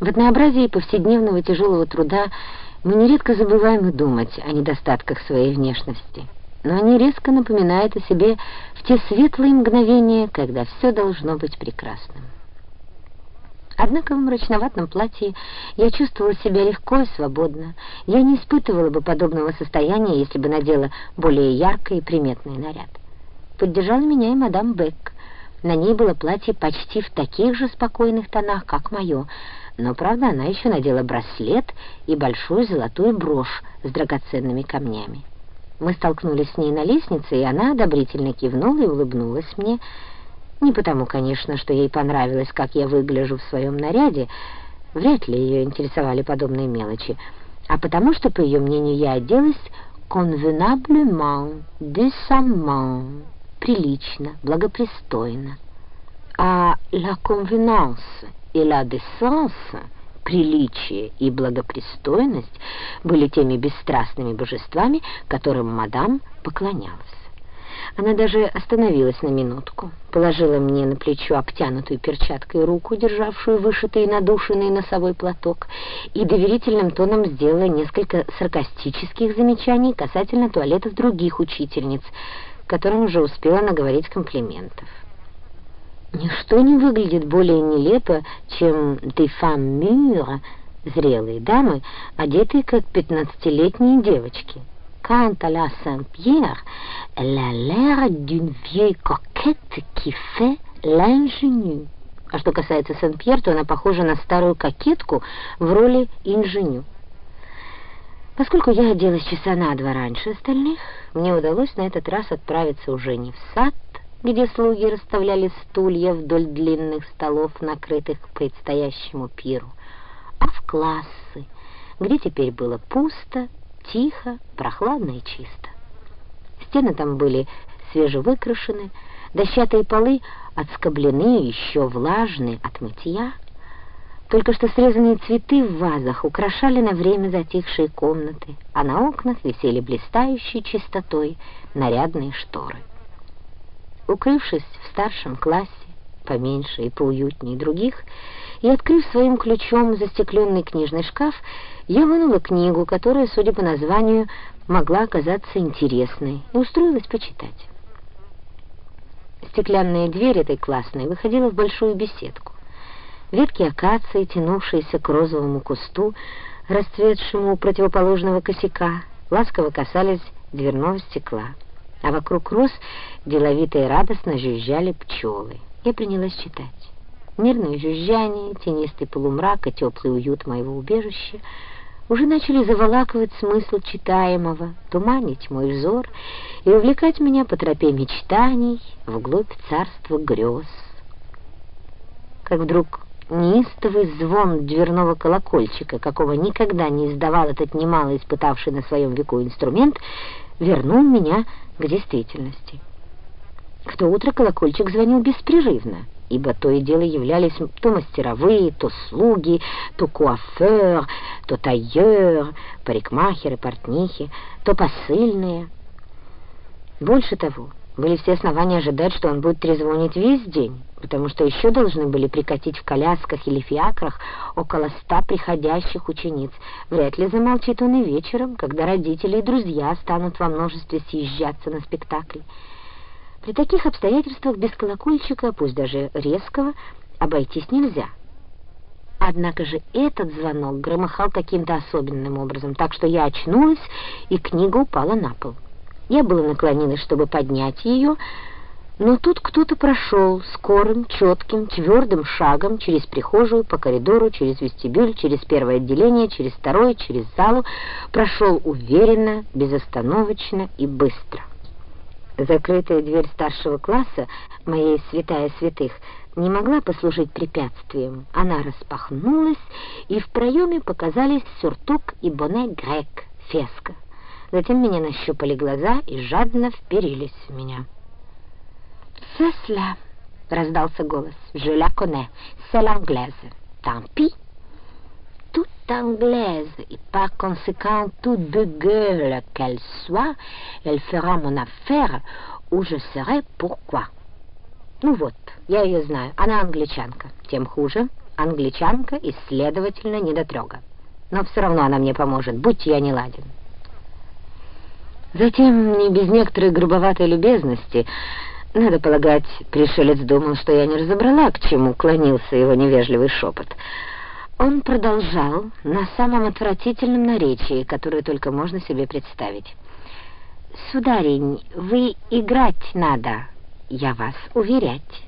В однообразии повседневного тяжелого труда мы нередко забываем и думать о недостатках своей внешности, но они резко напоминают о себе в те светлые мгновения, когда все должно быть прекрасным. Однако в мрачноватом платье я чувствовала себя легко и свободно. Я не испытывала бы подобного состояния, если бы надела более яркий и приметный наряд. Поддержала меня и мадам Бек. На ней было платье почти в таких же спокойных тонах, как мое, но, правда, она еще надела браслет и большую золотую брошь с драгоценными камнями. Мы столкнулись с ней на лестнице, и она одобрительно кивнула и улыбнулась мне, не потому, конечно, что ей понравилось, как я выгляжу в своем наряде, вряд ли ее интересовали подобные мелочи, а потому что, по ее мнению, я оделась convenablement, décemment, прилично, благопристойно. А la convenance и la décence, приличие и благопристойность, были теми бесстрастными божествами, которым мадам поклонялась. Она даже остановилась на минутку, положила мне на плечо обтянутую перчаткой руку, державшую вышитый и надушенный носовой платок, и доверительным тоном сделала несколько саркастических замечаний касательно туалетов других учительниц, которым уже успела наговорить комплиментов. Ничто не выглядит более нелепо, чем «des femmes mûres», зрелые дамы, одетые как пятнадцатилетние девочки. Quant à la Saint-Pierre, elle a l'air d'une vieille coquette qui fait l'ingénue. А что касается Сен-Пьер, то она похожа на старую кокетку в роли инженю. Поскольку я оделась часа на два раньше остальных, мне удалось на этот раз отправиться уже не в сад, где слуги расставляли стулья вдоль длинных столов, накрытых к предстоящему пиру, а в классы, где теперь было пусто тихо, прохладно и чисто. Стены там были свежевыкрашены, дощатые полы отскоблены, еще влажные от мытья. Только что срезанные цветы в вазах украшали на время затихшие комнаты, а на окнах висели блистающей чистотой нарядные шторы. Укрывшись в старшем классе, поменьше и поуютнее других, и, открыв своим ключом застекленный книжный шкаф, я вынула книгу, которая, судя по названию, могла оказаться интересной, и устроилась почитать. Стеклянная дверь этой классной выходила в большую беседку. Ветки акации, тянувшиеся к розовому кусту, расцветшему у противоположного косяка, ласково касались дверного стекла, а вокруг роз деловито и радостно жужжали пчелы. Я принялась читать. Мирное жужжание, тенистый полумрак и теплый уют моего убежища — уже начали заволакивать смысл читаемого, туманить мой взор и увлекать меня по тропе мечтаний вглубь царства грез. Как вдруг неистовый звон дверного колокольчика, какого никогда не издавал этот немало испытавший на своем веку инструмент, вернул меня к действительности. В то утро колокольчик звонил беспрерывно — ибо то и дело являлись то мастеровые, то слуги, то куафер, то тайер, парикмахеры, портнихи, то посыльные. Больше того, были все основания ожидать, что он будет трезвонить весь день, потому что еще должны были прикатить в колясках или фиакрах около ста приходящих учениц. Вряд ли замолчит он и вечером, когда родители и друзья станут во множестве съезжаться на спектакль. При таких обстоятельствах без колокольчика, пусть даже резкого, обойтись нельзя. Однако же этот звонок громыхал каким-то особенным образом, так что я очнулась, и книга упала на пол. Я была наклонилась, чтобы поднять ее, но тут кто-то прошел скорым, четким, твердым шагом через прихожую, по коридору, через вестибюль, через первое отделение, через второе, через залу, прошел уверенно, безостановочно и быстро. Закрытая дверь старшего класса, моей святая святых, не могла послужить препятствием. Она распахнулась, и в проеме показались сюртук и боне грек, феска. Затем меня нащупали глаза и жадно вперились в меня. «C'est раздался голос. «Je la connais, c'est l'anglaise. Tant pis!» toute anglaise et par conséquent toute de gueule qu'elle soit, elle fera mon affaire, où je serai pourquoi. Ну вот, я ее знаю, она англичанка, тем хуже. англичанка и, следовательно, недотрога. Но все равно она мне поможет, будь я не ладен. Затем, не без некоторой грубоватой любезности, надо полагать, пришелец думал, что я не разобрала, к чему клонился его невежливый шепот. Он продолжал на самом отвратительном наречии, которое только можно себе представить. «Сударень, вы играть надо, я вас уверять».